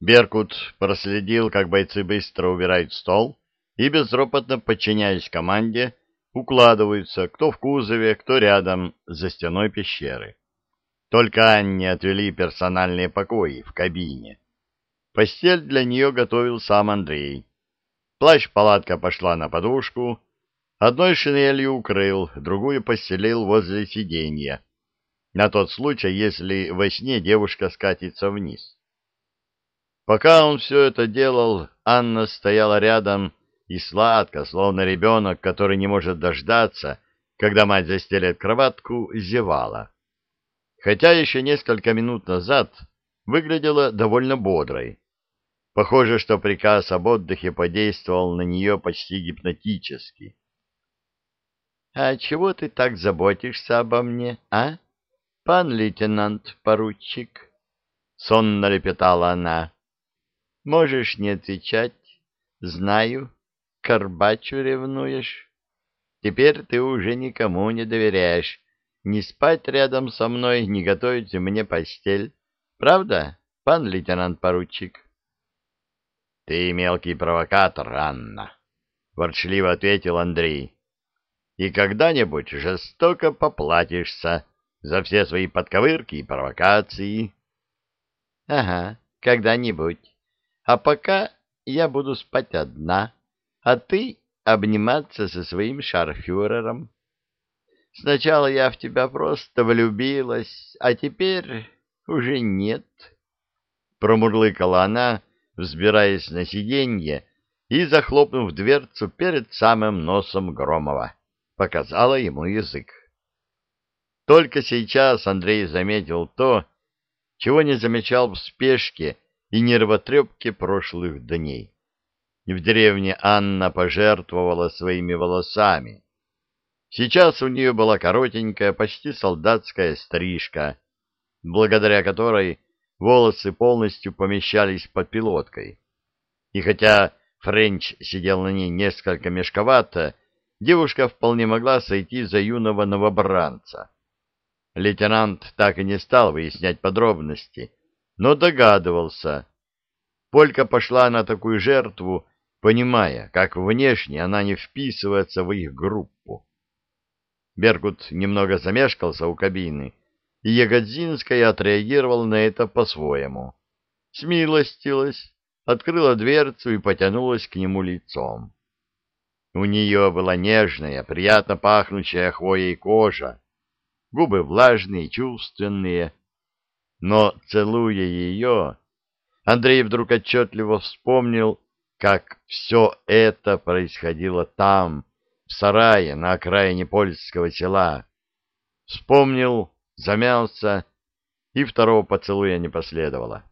Беркут проследил, как бойцы быстро убирают стол и, безропотно подчиняясь команде, укладываются кто в кузове, кто рядом за стеной пещеры. Только Анне отвели персональные покои в кабине. Постель для нее готовил сам Андрей. Плащ-палатка пошла на подушку, одной шинелью укрыл, другую постелил возле сиденья, на тот случай, если во сне девушка скатится вниз. Пока он все это делал, Анна стояла рядом и сладко, словно ребенок, который не может дождаться, когда мать застелит кроватку, зевала. Хотя еще несколько минут назад выглядела довольно бодрой. Похоже, что приказ об отдыхе подействовал на нее почти гипнотически. — А чего ты так заботишься обо мне, а, пан лейтенант-поручик? — сонно лепетала она. — Можешь не отвечать. Знаю, Карбачу ревнуешь. Теперь ты уже никому не доверяешь. Не спать рядом со мной, не готовить мне постель. Правда, пан лейтенант-поручик? — Ты мелкий провокатор, Анна, — ворчливо ответил Андрей. — И когда-нибудь жестоко поплатишься за все свои подковырки и провокации. — Ага, когда-нибудь. А пока я буду спать одна. — а ты обниматься со своим шарфюрером. Сначала я в тебя просто влюбилась, а теперь уже нет. Промурлыкала она, взбираясь на сиденье и, захлопнув дверцу перед самым носом Громова, показала ему язык. Только сейчас Андрей заметил то, чего не замечал в спешке и нервотрепке прошлых дней в деревне Анна пожертвовала своими волосами. Сейчас у нее была коротенькая, почти солдатская стрижка, благодаря которой волосы полностью помещались под пилоткой. И хотя Френч сидел на ней несколько мешковато, девушка вполне могла сойти за юного новобранца. Лейтенант так и не стал выяснять подробности, но догадывался. Полька пошла на такую жертву понимая, как внешне она не вписывается в их группу. Беркут немного замешкался у кабины, и Ягодзинская отреагировала на это по-своему. Смилостилась, открыла дверцу и потянулась к нему лицом. У нее была нежная, приятно пахнущая хвоей кожа, губы влажные, чувственные. Но, целуя ее, Андрей вдруг отчетливо вспомнил как все это происходило там, в сарае на окраине польского села. Вспомнил, замялся, и второго поцелуя не последовало.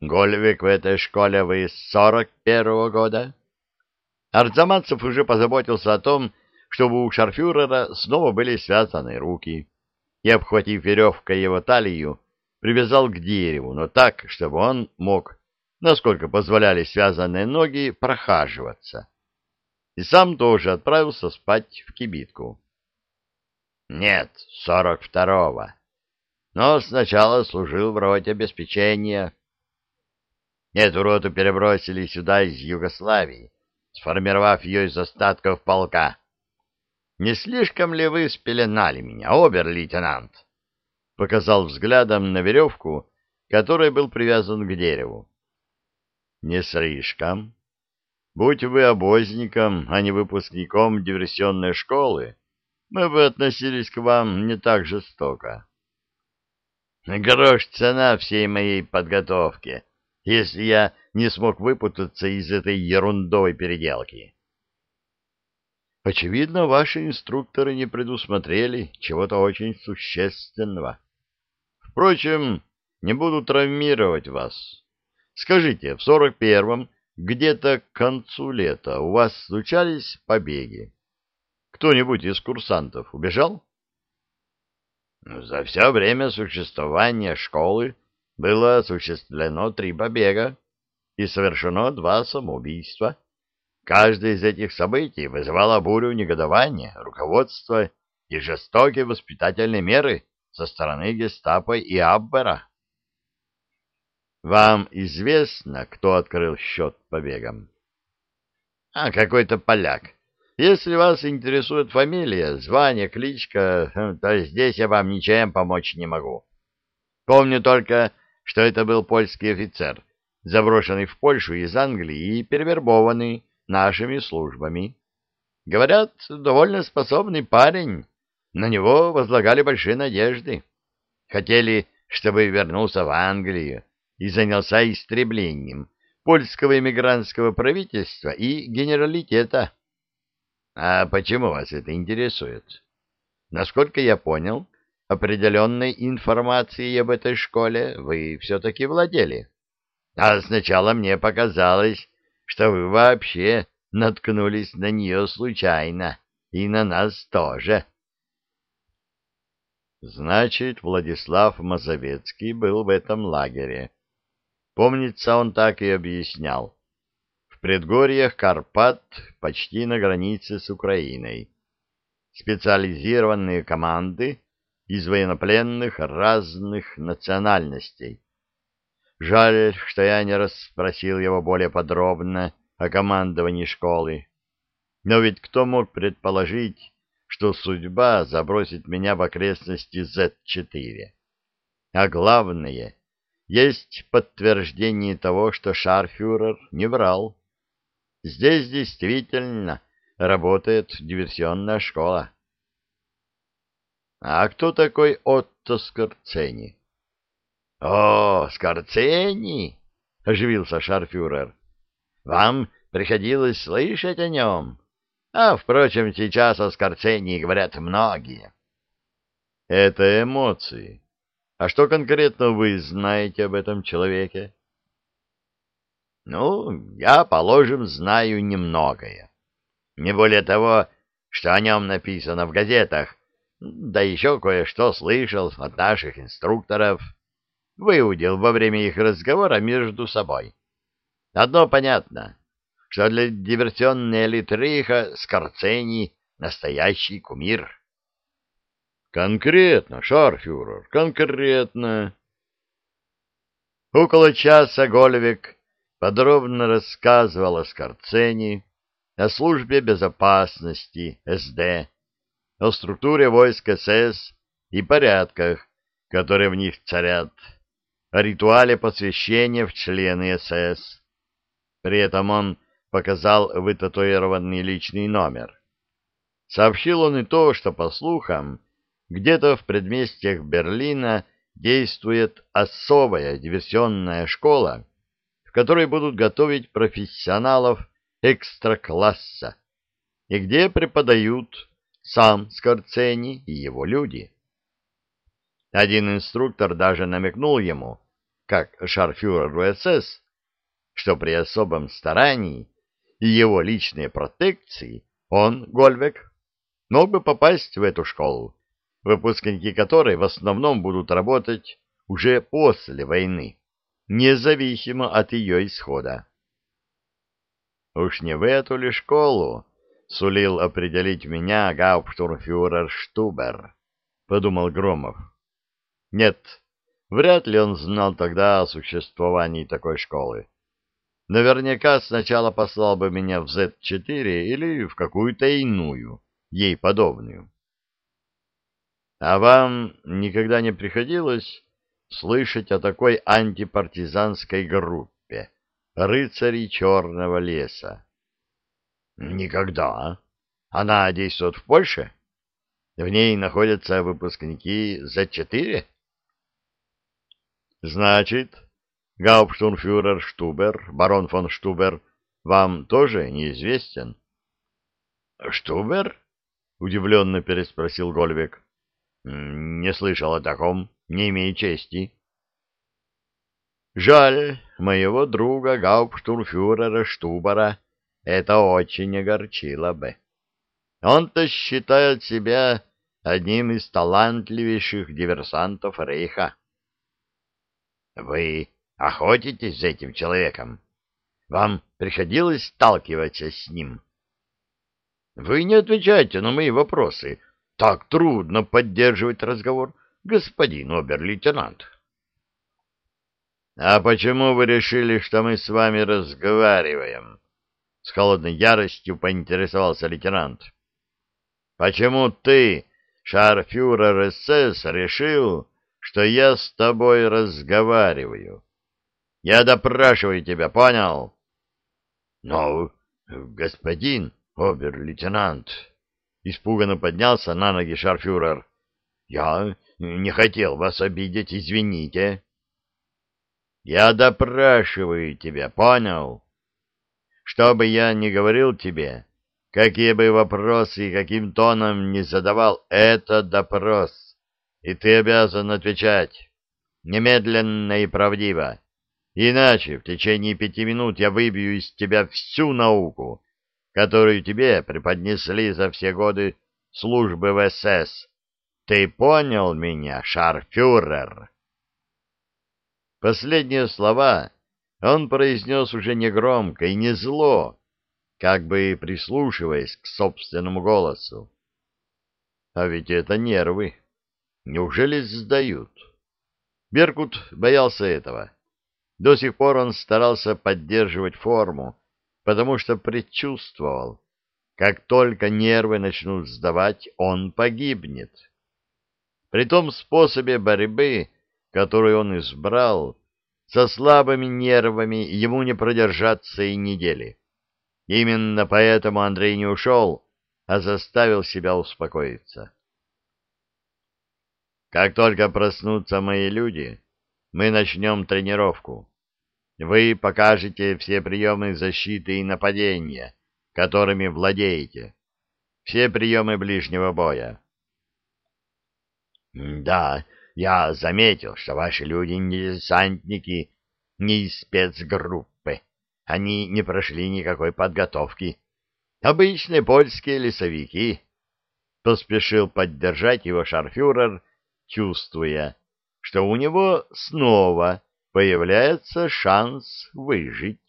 Гольвик в этой школе вы с сорок первого года? Арзаманцев уже позаботился о том, чтобы у шарфюрера снова были связаны руки, и, обхватив веревкой его талию, привязал к дереву, но так, чтобы он мог насколько позволяли связанные ноги, прохаживаться. И сам тоже отправился спать в кибитку. Нет, сорок второго. Но сначала служил в роте обеспечения. Эту роту перебросили сюда из Югославии, сформировав ее из остатков полка. Не слишком ли вы спеленали меня, обер-лейтенант? Показал взглядом на веревку, которой был привязан к дереву. Не слишком. Будь вы обозником, а не выпускником диверсионной школы, мы бы относились к вам не так жестоко. Грош цена всей моей подготовки, если я не смог выпутаться из этой ерундовой переделки. Очевидно, ваши инструкторы не предусмотрели чего-то очень существенного. Впрочем, не буду травмировать вас. Скажите, в сорок первом, где-то к концу лета, у вас случались побеги? Кто-нибудь из курсантов убежал? За все время существования школы было осуществлено три побега и совершено два самоубийства. Каждое из этих событий вызывало бурю негодования, руководства и жестокие воспитательные меры со стороны гестапо и Аббера. Вам известно, кто открыл счет побегам? А, какой-то поляк. Если вас интересует фамилия, звание, кличка, то здесь я вам ничем помочь не могу. Помню только, что это был польский офицер, заброшенный в Польшу из Англии и перевербованный нашими службами. Говорят, довольно способный парень. На него возлагали большие надежды. Хотели, чтобы вернулся в Англию и занялся истреблением польского эмигрантского правительства и генералитета. А почему вас это интересует? Насколько я понял, определенной информацией об этой школе вы все-таки владели. А сначала мне показалось, что вы вообще наткнулись на нее случайно, и на нас тоже. Значит, Владислав Мазовецкий был в этом лагере. Помнится, он так и объяснял. В предгорьях Карпат, почти на границе с Украиной. Специализированные команды из военнопленных разных национальностей. Жаль, что я не расспросил его более подробно о командовании школы. Но ведь кто мог предположить, что судьба забросит меня в окрестности Z4? А главное, есть подтверждение того, что шарфюрер не врал. Здесь действительно работает диверсионная школа. А кто такой Отто Скорцени? — О, Скорцени! — оживился шарфюрер. Вам приходилось слышать о нем. А, впрочем, сейчас о Скорцении говорят многие. Это эмоции. А что конкретно вы знаете об этом человеке? Ну, я, положим, знаю немногое. Не более того, что о нем написано в газетах, да еще кое-что слышал от наших инструкторов, выудил во время их разговора между собой. Одно понятно, что для диверсионной элитриха Скорцени настоящий кумир. Конкретно, шарфюрер, конкретно. Около часа Гольвик подробно рассказывал о Скорцени, о службе безопасности СД, о структуре войск СС и порядках, которые в них царят, о ритуале посвящения в члены СС, при этом он показал вытатуированный личный номер. Сообщил он и то, что, по слухам, где-то в предместьях Берлина действует особая диверсионная школа, в которой будут готовить профессионалов экстра-класса, и где преподают сам Скорцени и его люди. Один инструктор даже намекнул ему, как шарфюреру СС, что при особом старании и его личной протекции он, Гольвек, мог бы попасть в эту школу, выпускники которой в основном будут работать уже после войны, независимо от ее исхода. Уж не в эту ли школу сулил определить меня гауптштурмфюрер Штубер, подумал Громов. Нет, вряд ли он знал тогда о существовании такой школы наверняка сначала послал бы меня в Z4 или в какую-то иную, ей подобную. А вам никогда не приходилось слышать о такой антипартизанской группе «Рыцари Черного леса»? Никогда. Она действует в Польше? В ней находятся выпускники Z4? Значит, Гауптштурмфюрер Штубер, барон фон Штубер, вам тоже неизвестен? — Штубер? — удивленно переспросил Гольвек. — Не слышал о таком, не имею чести. — Жаль, моего друга гауптштурмфюрера Штубера это очень огорчило бы. Он-то считает себя одним из талантливейших диверсантов Рейха. — Вы охотитесь за этим человеком? Вам приходилось сталкиваться с ним? Вы не отвечаете на мои вопросы. Так трудно поддерживать разговор, господин обер-лейтенант. «А почему вы решили, что мы с вами разговариваем?» С холодной яростью поинтересовался лейтенант. «Почему ты, шарфюрер СС, решил, что я с тобой разговариваю? Я допрашиваю тебя, понял?» «Ну, господин обер-лейтенант...» Испуганно поднялся на ноги шарфюрер. «Я не хотел вас обидеть, извините». «Я допрашиваю тебя, понял? Что бы я ни говорил тебе, какие бы вопросы и каким тоном ни задавал, это допрос, и ты обязан отвечать немедленно и правдиво. Иначе в течение пяти минут я выбью из тебя всю науку, которую тебе преподнесли за все годы службы в СС. Ты понял меня, шарфюрер? Последние слова он произнес уже не громко и не зло, как бы прислушиваясь к собственному голосу. А ведь это нервы. Неужели сдают? Беркут боялся этого. До сих пор он старался поддерживать форму, потому что предчувствовал, как только нервы начнут сдавать, он погибнет. При том способе борьбы, который он избрал, со слабыми нервами ему не продержаться и недели. Именно поэтому Андрей не ушел, а заставил себя успокоиться. Как только проснутся мои люди, мы начнем тренировку. Вы покажете все приемы защиты и нападения, которыми владеете. Все приемы ближнего боя. Да, я заметил, что ваши люди не десантники, не из спецгруппы. Они не прошли никакой подготовки. Обычные польские лесовики. Поспешил поддержать его шарфюрер, чувствуя, что у него снова появляется шанс выжить.